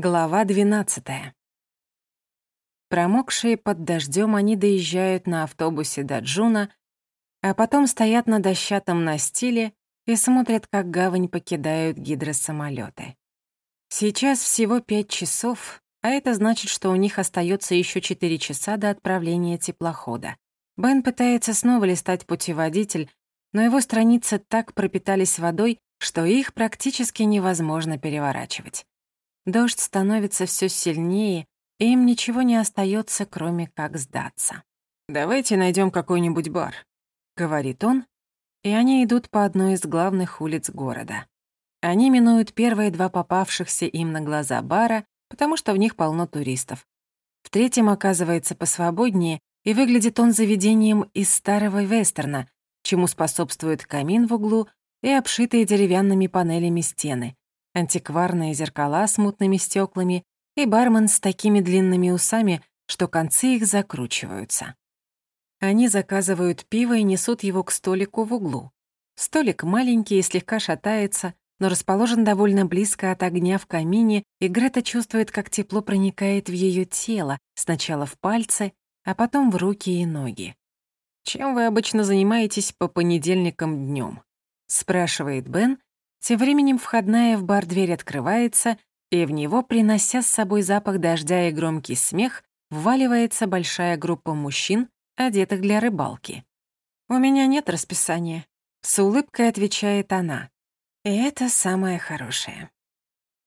Глава 12. Промокшие под дождем, они доезжают на автобусе до Джуна, а потом стоят на дощатом настиле и смотрят, как гавань покидают гидросамолеты. Сейчас всего пять часов, а это значит, что у них остается еще четыре часа до отправления теплохода. Бен пытается снова листать путеводитель, но его страницы так пропитались водой, что их практически невозможно переворачивать. Дождь становится все сильнее, и им ничего не остается, кроме как сдаться. «Давайте найдем какой-нибудь бар», — говорит он, и они идут по одной из главных улиц города. Они минуют первые два попавшихся им на глаза бара, потому что в них полно туристов. В третьем оказывается посвободнее, и выглядит он заведением из старого вестерна, чему способствует камин в углу и обшитые деревянными панелями стены, антикварные зеркала с мутными стеклами и бармен с такими длинными усами, что концы их закручиваются. Они заказывают пиво и несут его к столику в углу. Столик маленький и слегка шатается, но расположен довольно близко от огня в камине, и Грета чувствует, как тепло проникает в ее тело, сначала в пальцы, а потом в руки и ноги. «Чем вы обычно занимаетесь по понедельникам днем? спрашивает Бен, тем временем входная в бар дверь открывается, и в него, принося с собой запах дождя и громкий смех, вваливается большая группа мужчин, одетых для рыбалки. «У меня нет расписания», — с улыбкой отвечает она. И это самое хорошее.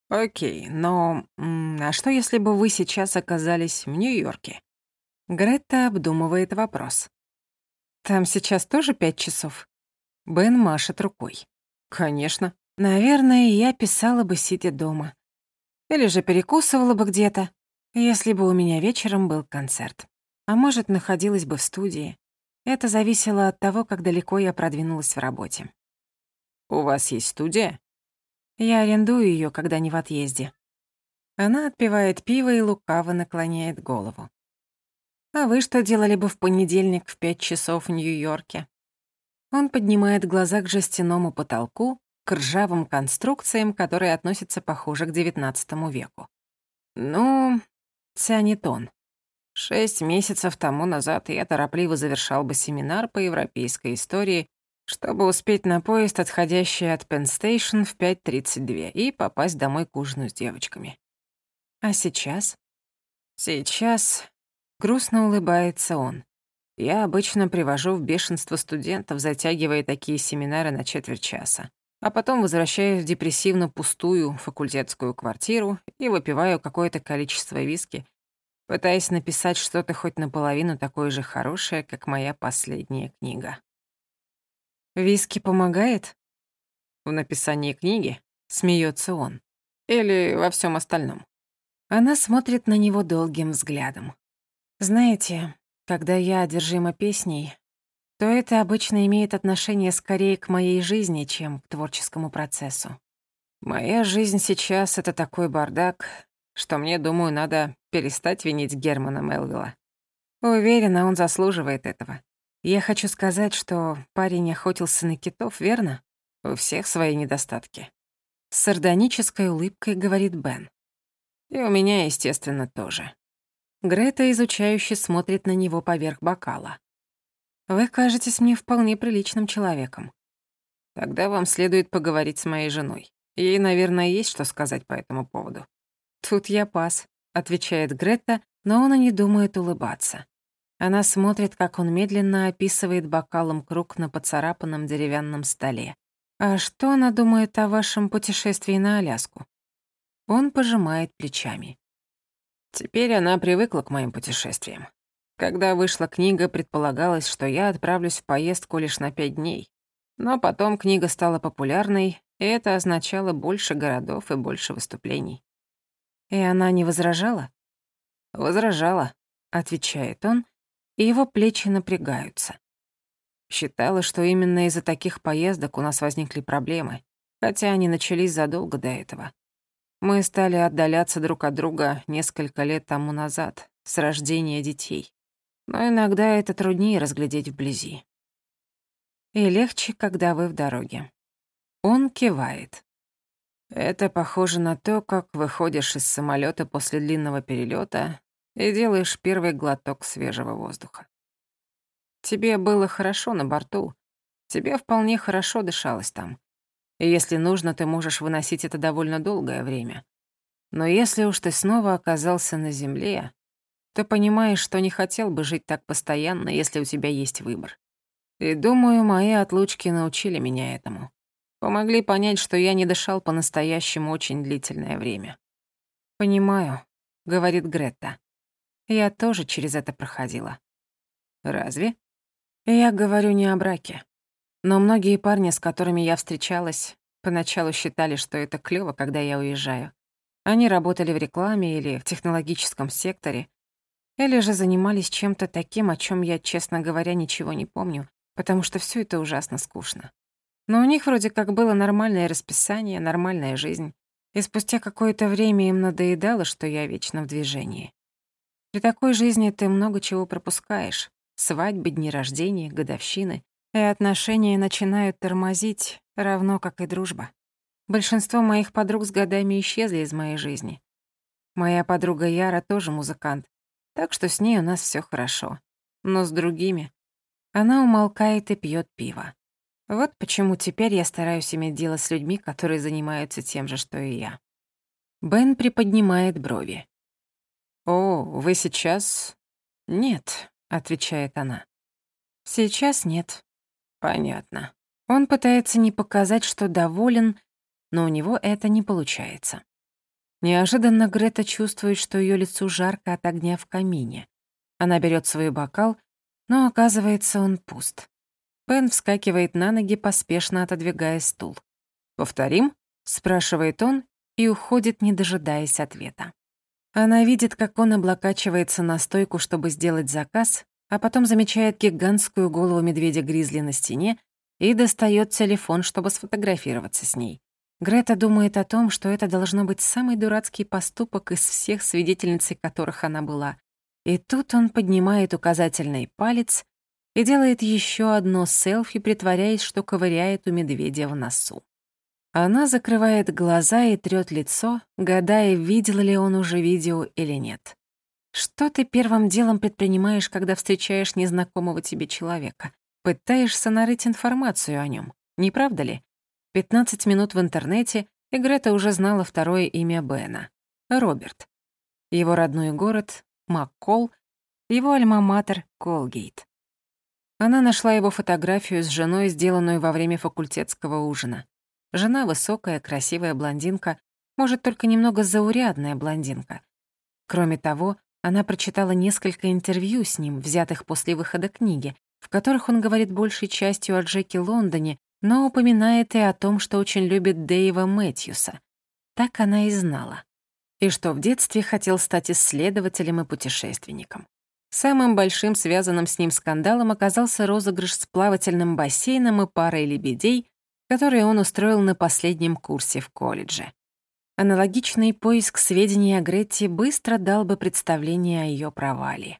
«Окей, но а что, если бы вы сейчас оказались в Нью-Йорке?» Гретта обдумывает вопрос. «Там сейчас тоже пять часов?» Бен машет рукой. «Конечно. Наверное, я писала бы, сидя дома. Или же перекусывала бы где-то, если бы у меня вечером был концерт. А может, находилась бы в студии. Это зависело от того, как далеко я продвинулась в работе. «У вас есть студия?» Я арендую ее, когда не в отъезде. Она отпивает пиво и лукаво наклоняет голову. «А вы что делали бы в понедельник в пять часов в Нью-Йорке?» Он поднимает глаза к жестяному потолку, к ржавым конструкциям, которые относятся, похоже, к XIX веку. «Ну...» — тянет он. Шесть месяцев тому назад я торопливо завершал бы семинар по европейской истории, чтобы успеть на поезд, отходящий от Пенстейшн в 5.32, и попасть домой к ужину с девочками. А сейчас? Сейчас грустно улыбается он. Я обычно привожу в бешенство студентов, затягивая такие семинары на четверть часа а потом возвращаюсь в депрессивно пустую факультетскую квартиру и выпиваю какое-то количество виски, пытаясь написать что-то хоть наполовину такое же хорошее, как моя последняя книга. «Виски помогает?» «В написании книги?» — смеется он. «Или во всем остальном?» Она смотрит на него долгим взглядом. «Знаете, когда я одержима песней, то это обычно имеет отношение скорее к моей жизни, чем к творческому процессу. Моя жизнь сейчас — это такой бардак, что мне, думаю, надо перестать винить Германа Мелвилла. Уверена, он заслуживает этого. Я хочу сказать, что парень охотился на китов, верно? У всех свои недостатки. С сардонической улыбкой говорит Бен. И у меня, естественно, тоже. Грета изучающе смотрит на него поверх бокала. Вы кажетесь мне вполне приличным человеком. Тогда вам следует поговорить с моей женой. Ей, наверное, есть что сказать по этому поводу. Тут я пас, отвечает Гретта, но он и не думает улыбаться. Она смотрит, как он медленно описывает бокалом круг на поцарапанном деревянном столе. А что она думает о вашем путешествии на Аляску? Он пожимает плечами. Теперь она привыкла к моим путешествиям. Когда вышла книга, предполагалось, что я отправлюсь в поездку лишь на пять дней. Но потом книга стала популярной, и это означало больше городов и больше выступлений. И она не возражала? Возражала, отвечает он, и его плечи напрягаются. Считала, что именно из-за таких поездок у нас возникли проблемы, хотя они начались задолго до этого. Мы стали отдаляться друг от друга несколько лет тому назад, с рождения детей но иногда это труднее разглядеть вблизи. И легче, когда вы в дороге. Он кивает. Это похоже на то, как выходишь из самолета после длинного перелета и делаешь первый глоток свежего воздуха. Тебе было хорошо на борту, тебе вполне хорошо дышалось там. И если нужно, ты можешь выносить это довольно долгое время. Но если уж ты снова оказался на земле, то понимаешь, что не хотел бы жить так постоянно, если у тебя есть выбор. И думаю, мои отлучки научили меня этому. Помогли понять, что я не дышал по-настоящему очень длительное время. «Понимаю», — говорит Гретта. «Я тоже через это проходила». «Разве?» «Я говорю не о браке. Но многие парни, с которыми я встречалась, поначалу считали, что это клёво, когда я уезжаю. Они работали в рекламе или в технологическом секторе, или же занимались чем-то таким, о чем я, честно говоря, ничего не помню, потому что все это ужасно скучно. Но у них вроде как было нормальное расписание, нормальная жизнь. И спустя какое-то время им надоедало, что я вечно в движении. При такой жизни ты много чего пропускаешь. Свадьбы, дни рождения, годовщины. И отношения начинают тормозить, равно как и дружба. Большинство моих подруг с годами исчезли из моей жизни. Моя подруга Яра тоже музыкант, так что с ней у нас все хорошо. Но с другими она умолкает и пьет пиво. Вот почему теперь я стараюсь иметь дело с людьми, которые занимаются тем же, что и я. Бен приподнимает брови. «О, вы сейчас...» «Нет», — отвечает она. «Сейчас нет». «Понятно». Он пытается не показать, что доволен, но у него это не получается. Неожиданно Грета чувствует, что ее лицо жарко от огня в камине. Она берет свой бокал, но оказывается, он пуст. Пен вскакивает на ноги, поспешно отодвигая стул. «Повторим?» — спрашивает он и уходит, не дожидаясь ответа. Она видит, как он облокачивается на стойку, чтобы сделать заказ, а потом замечает гигантскую голову медведя-гризли на стене и достает телефон, чтобы сфотографироваться с ней. Грета думает о том, что это должно быть самый дурацкий поступок из всех свидетельницей которых она была. И тут он поднимает указательный палец и делает еще одно селфи, притворяясь, что ковыряет у медведя в носу. Она закрывает глаза и трёт лицо, гадая, видел ли он уже видео или нет. Что ты первым делом предпринимаешь, когда встречаешь незнакомого тебе человека? Пытаешься нарыть информацию о нем, не правда ли? 15 минут в интернете, и Грета уже знала второе имя Бена — Роберт. Его родной город — Маккол, его альма-матер — Колгейт. Она нашла его фотографию с женой, сделанную во время факультетского ужина. Жена высокая, красивая блондинка, может, только немного заурядная блондинка. Кроме того, она прочитала несколько интервью с ним, взятых после выхода книги, в которых он говорит большей частью о Джеки Лондоне, но упоминает и о том, что очень любит Дэйва Мэтьюса. Так она и знала. И что в детстве хотел стать исследователем и путешественником. Самым большим связанным с ним скандалом оказался розыгрыш с плавательным бассейном и парой лебедей, которые он устроил на последнем курсе в колледже. Аналогичный поиск сведений о Гретте быстро дал бы представление о ее провале.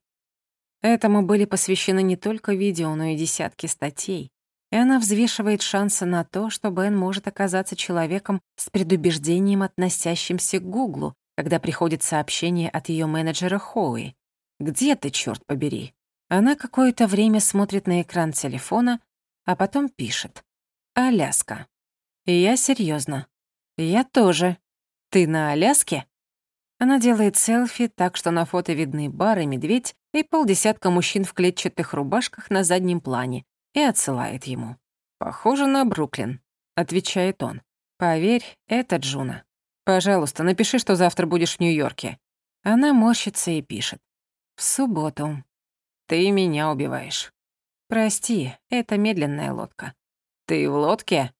Этому были посвящены не только видео, но и десятки статей, и она взвешивает шансы на то, что Бен может оказаться человеком с предубеждением, относящимся к Гуглу, когда приходит сообщение от ее менеджера Хоуи, где ты, черт побери?» Она какое-то время смотрит на экран телефона, а потом пишет. «Аляска». Я серьезно. «Я тоже. Ты на Аляске?» Она делает селфи, так что на фото видны бар и медведь и полдесятка мужчин в клетчатых рубашках на заднем плане, и отсылает ему. «Похоже на Бруклин», — отвечает он. «Поверь, это Джуна. Пожалуйста, напиши, что завтра будешь в Нью-Йорке». Она морщится и пишет. В субботу. Ты меня убиваешь. Прости, это медленная лодка. Ты в лодке?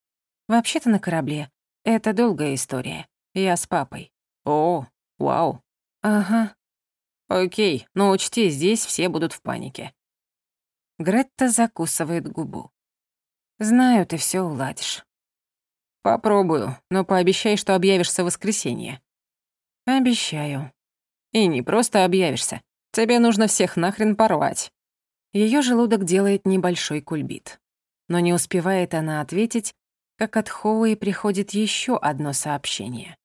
Вообще-то на корабле. Это долгая история. Я с папой. О, вау. Ага. Окей, но учти, здесь все будут в панике. Гретта закусывает губу. Знаю, ты все уладишь. Попробую, но пообещай, что объявишься в воскресенье. Обещаю. И не просто объявишься. Тебе нужно всех нахрен порвать». Её желудок делает небольшой кульбит. Но не успевает она ответить, как от Хоуи приходит еще одно сообщение.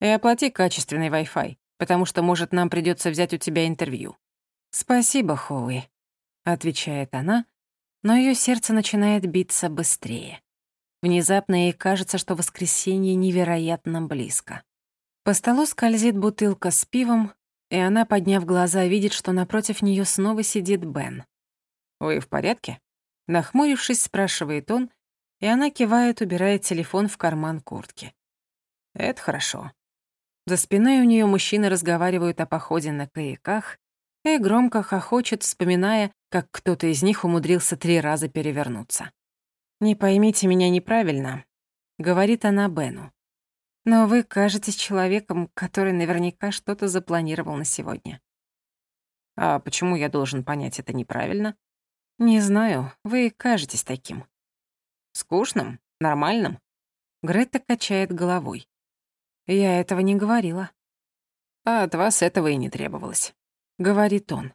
«И оплати качественный Wi-Fi, потому что, может, нам придется взять у тебя интервью». «Спасибо, Хоуи», — отвечает она, но ее сердце начинает биться быстрее. Внезапно ей кажется, что воскресенье невероятно близко. По столу скользит бутылка с пивом, и она, подняв глаза, видит, что напротив нее снова сидит Бен. «Вы в порядке?» Нахмурившись, спрашивает он, и она кивает, убирая телефон в карман куртки. Это хорошо. За спиной у нее мужчины разговаривают о походе на каяках и громко хохочет, вспоминая, как кто-то из них умудрился три раза перевернуться. «Не поймите меня неправильно», — говорит она Бену. «Но вы кажетесь человеком, который наверняка что-то запланировал на сегодня». «А почему я должен понять это неправильно?» «Не знаю, вы кажетесь таким». Скучным? Нормальным?» Грета качает головой. «Я этого не говорила». «А от вас этого и не требовалось», — говорит он.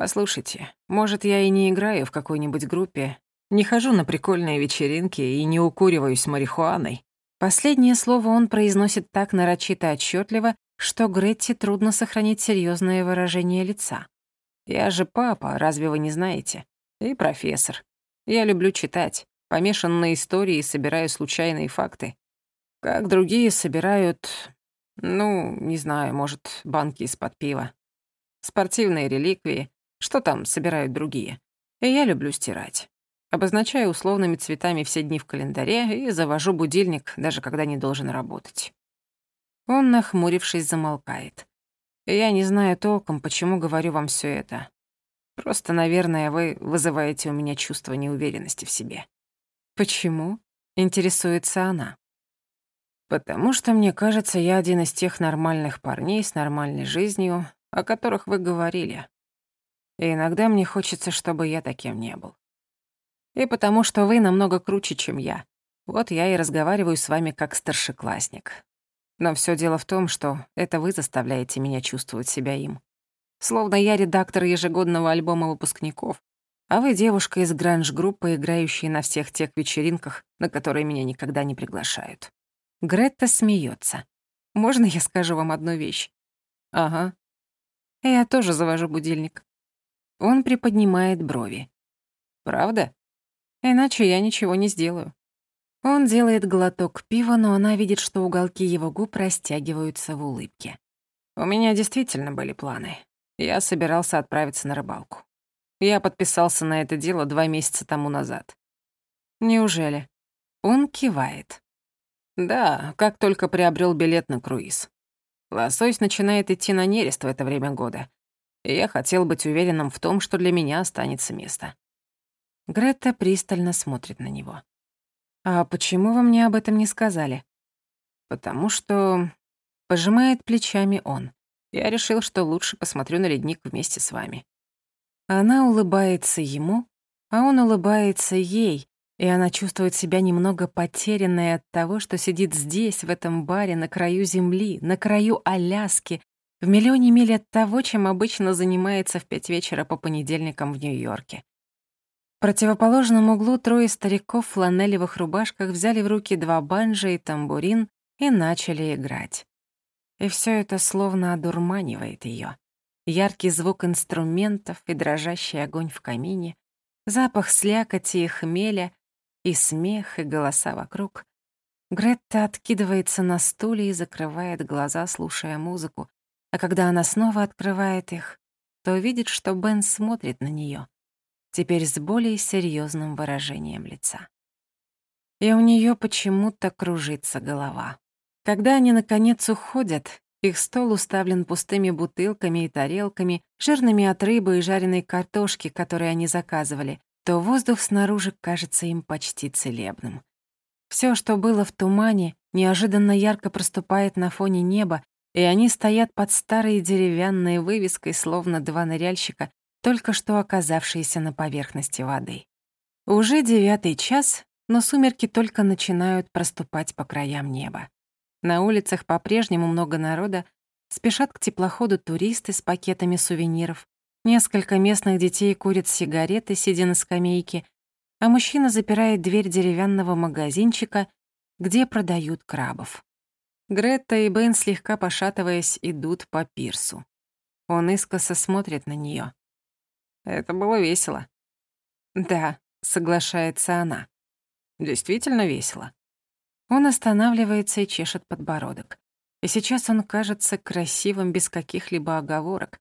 «Послушайте, может, я и не играю в какой-нибудь группе, не хожу на прикольные вечеринки и не укуриваюсь марихуаной». Последнее слово он произносит так нарочито отчетливо, что Гретте трудно сохранить серьезное выражение лица. «Я же папа, разве вы не знаете? И профессор. Я люблю читать. Помешан на истории и собираю случайные факты. Как другие собирают, ну, не знаю, может, банки из-под пива. Спортивные реликвии. Что там собирают другие? И я люблю стирать. Обозначаю условными цветами все дни в календаре и завожу будильник, даже когда не должен работать. Он, нахмурившись, замолкает. Я не знаю толком, почему говорю вам все это. Просто, наверное, вы вызываете у меня чувство неуверенности в себе. «Почему?» — интересуется она. «Потому что, мне кажется, я один из тех нормальных парней с нормальной жизнью, о которых вы говорили. И иногда мне хочется, чтобы я таким не был. И потому что вы намного круче, чем я. Вот я и разговариваю с вами как старшеклассник. Но все дело в том, что это вы заставляете меня чувствовать себя им. Словно я редактор ежегодного альбома выпускников, а вы девушка из гранж-группы, играющая на всех тех вечеринках, на которые меня никогда не приглашают. Гретта смеется. Можно я скажу вам одну вещь? Ага. Я тоже завожу будильник. Он приподнимает брови. Правда? Иначе я ничего не сделаю. Он делает глоток пива, но она видит, что уголки его губ растягиваются в улыбке. У меня действительно были планы. Я собирался отправиться на рыбалку. Я подписался на это дело два месяца тому назад. Неужели? Он кивает. Да, как только приобрел билет на круиз. Лосось начинает идти на нерест в это время года. И я хотел быть уверенным в том, что для меня останется место. Грета пристально смотрит на него. «А почему вы мне об этом не сказали?» «Потому что...» Пожимает плечами он. «Я решил, что лучше посмотрю на ледник вместе с вами. Она улыбается ему, а он улыбается ей, и она чувствует себя немного потерянной от того, что сидит здесь, в этом баре, на краю земли, на краю Аляски, в миллионе миль от того, чем обычно занимается в пять вечера по понедельникам в Нью-Йорке. В противоположном углу трое стариков в фланелевых рубашках взяли в руки два банджа и тамбурин и начали играть. И все это словно одурманивает ее яркий звук инструментов и дрожащий огонь в камине, запах слякоти и хмеля, и смех, и голоса вокруг. Гретта откидывается на стуле и закрывает глаза, слушая музыку, а когда она снова открывает их, то видит, что Бен смотрит на нее, теперь с более серьезным выражением лица. И у нее почему-то кружится голова. Когда они, наконец, уходят, их стол уставлен пустыми бутылками и тарелками, жирными от рыбы и жареной картошки, которые они заказывали, то воздух снаружи кажется им почти целебным. Все, что было в тумане, неожиданно ярко проступает на фоне неба, и они стоят под старой деревянной вывеской, словно два ныряльщика, только что оказавшиеся на поверхности воды. Уже девятый час, но сумерки только начинают проступать по краям неба. На улицах по-прежнему много народа, спешат к теплоходу туристы с пакетами сувениров. Несколько местных детей курят сигареты, сидя на скамейке, а мужчина запирает дверь деревянного магазинчика, где продают крабов. Гретта и Бен, слегка пошатываясь, идут по пирсу. Он искоса смотрит на нее. Это было весело. Да, соглашается она. Действительно весело. Он останавливается и чешет подбородок. И сейчас он кажется красивым без каких-либо оговорок,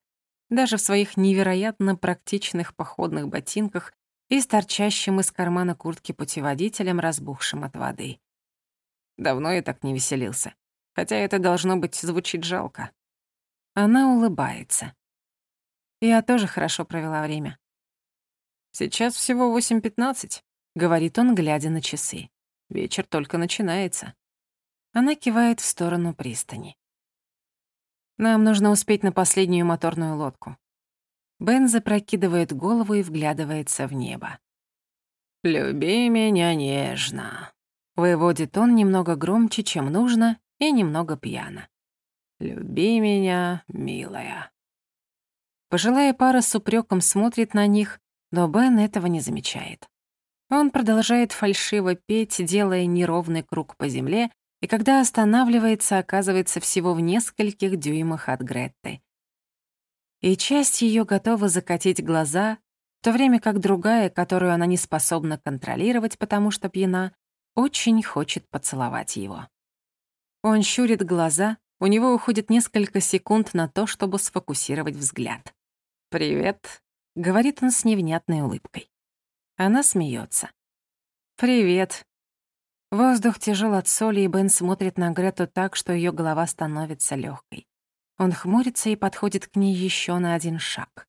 даже в своих невероятно практичных походных ботинках и с торчащим из кармана куртки путеводителем, разбухшим от воды. Давно я так не веселился. Хотя это должно быть звучит жалко. Она улыбается. Я тоже хорошо провела время. Сейчас всего 8.15, говорит он, глядя на часы. Вечер только начинается. Она кивает в сторону пристани. Нам нужно успеть на последнюю моторную лодку. Бен запрокидывает голову и вглядывается в небо. «Люби меня нежно», — выводит он немного громче, чем нужно, и немного пьяно. «Люби меня, милая». Пожилая пара с упреком смотрит на них, но Бен этого не замечает. Он продолжает фальшиво петь, делая неровный круг по земле, и когда останавливается, оказывается всего в нескольких дюймах от Гретты. И часть ее готова закатить глаза, в то время как другая, которую она не способна контролировать, потому что пьяна, очень хочет поцеловать его. Он щурит глаза, у него уходит несколько секунд на то, чтобы сфокусировать взгляд. «Привет», — говорит он с невнятной улыбкой. Она смеется. «Привет». Воздух тяжел от соли, и Бен смотрит на Грету так, что ее голова становится легкой. Он хмурится и подходит к ней еще на один шаг.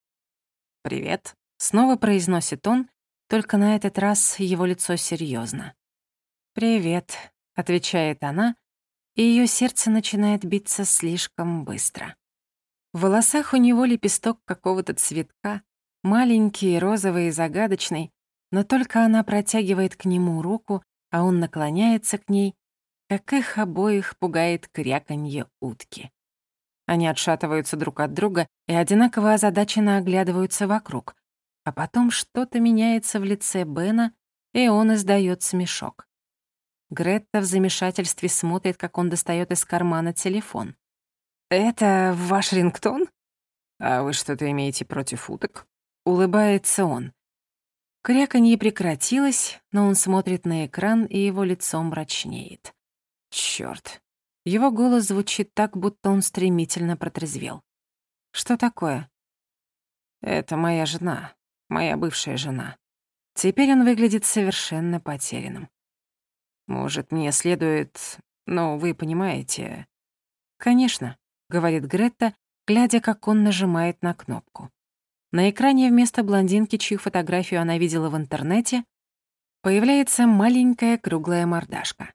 «Привет», — снова произносит он, только на этот раз его лицо серьезно. «Привет», — отвечает она, и ее сердце начинает биться слишком быстро. В волосах у него лепесток какого-то цветка, маленький, розовый и загадочный, но только она протягивает к нему руку, а он наклоняется к ней, как их обоих пугает кряканье утки. Они отшатываются друг от друга и одинаково озадаченно оглядываются вокруг, а потом что-то меняется в лице Бена, и он издает смешок. Гретта в замешательстве смотрит, как он достает из кармана телефон. «Это ваш рингтон?» «А вы что-то имеете против уток?» Улыбается он. Кряканье прекратилось, но он смотрит на экран, и его лицо мрачнеет. Чёрт. Его голос звучит так, будто он стремительно протрезвел. «Что такое?» «Это моя жена, моя бывшая жена. Теперь он выглядит совершенно потерянным. Может, мне следует... Ну, вы понимаете...» «Конечно», — говорит Гретта, глядя, как он нажимает на кнопку. На экране вместо блондинки, чью фотографию она видела в интернете, появляется маленькая круглая мордашка.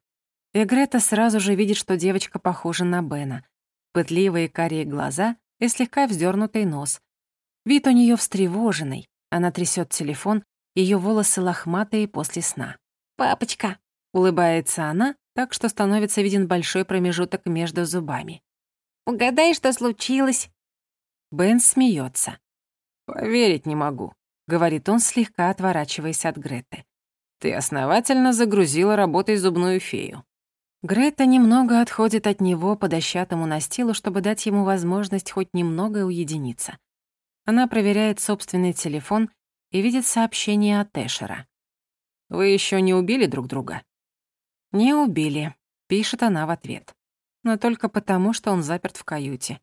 И Грета сразу же видит, что девочка похожа на Бена. Пытливые карие глаза и слегка вздернутый нос. Вид у нее встревоженный. Она трясет телефон, ее волосы лохматые после сна. «Папочка!» Улыбается она, так что становится виден большой промежуток между зубами. «Угадай, что случилось?» Бен смеется. «Поверить не могу», — говорит он, слегка отворачиваясь от Греты. «Ты основательно загрузила работой зубную фею». Грета немного отходит от него по дощатому настилу, чтобы дать ему возможность хоть немного уединиться. Она проверяет собственный телефон и видит сообщение от Эшера. «Вы еще не убили друг друга?» «Не убили», — пишет она в ответ. Но только потому, что он заперт в каюте.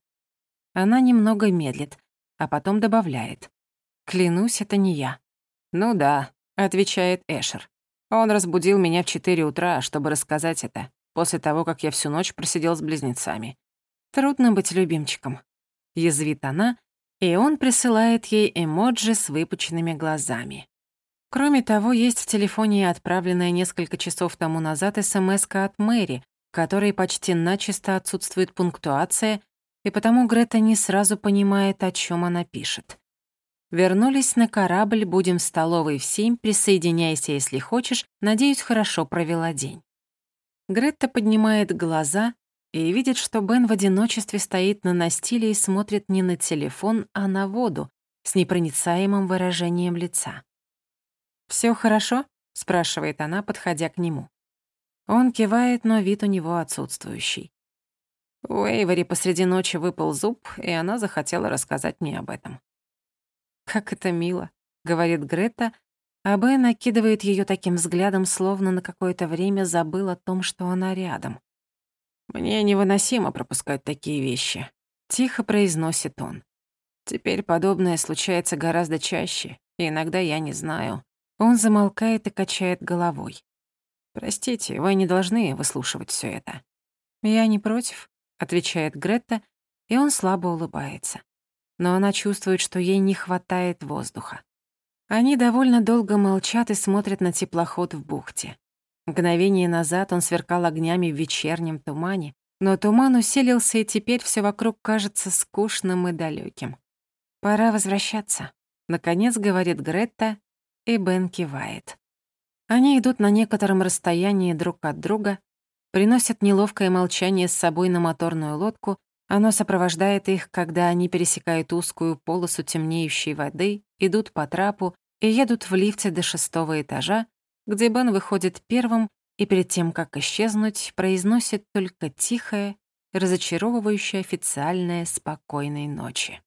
Она немного медлит, а потом добавляет. «Клянусь, это не я». «Ну да», — отвечает Эшер. Он разбудил меня в 4 утра, чтобы рассказать это, после того, как я всю ночь просидел с близнецами. Трудно быть любимчиком. Язвит она, и он присылает ей эмоджи с выпученными глазами. Кроме того, есть в телефоне отправленная несколько часов тому назад смс от Мэри, в которой почти начисто отсутствует пунктуация, и потому Грета не сразу понимает, о чем она пишет. Вернулись на корабль, будем в столовой в семь, присоединяйся, если хочешь, надеюсь, хорошо провела день. Гретта поднимает глаза и видит, что Бен в одиночестве стоит на настиле и смотрит не на телефон, а на воду с непроницаемым выражением лица. Все хорошо?» — спрашивает она, подходя к нему. Он кивает, но вид у него отсутствующий. У Эйвори посреди ночи выпал зуб, и она захотела рассказать мне об этом. «Как это мило», — говорит Грета, а Бен накидывает ее таким взглядом, словно на какое-то время забыл о том, что она рядом. «Мне невыносимо пропускать такие вещи», — тихо произносит он. «Теперь подобное случается гораздо чаще, и иногда я не знаю». Он замолкает и качает головой. «Простите, вы не должны выслушивать все это». «Я не против», — отвечает Гретта, и он слабо улыбается. Но она чувствует, что ей не хватает воздуха. Они довольно долго молчат и смотрят на теплоход в бухте. Мгновение назад он сверкал огнями в вечернем тумане, но туман усилился, и теперь все вокруг кажется скучным и далеким. «Пора возвращаться», — наконец говорит Гретта, и Бен кивает. Они идут на некотором расстоянии друг от друга, приносят неловкое молчание с собой на моторную лодку, оно сопровождает их, когда они пересекают узкую полосу темнеющей воды, идут по трапу и едут в лифте до шестого этажа, где Бен выходит первым и перед тем, как исчезнуть, произносит только тихое, разочаровывающее официальное «спокойной ночи».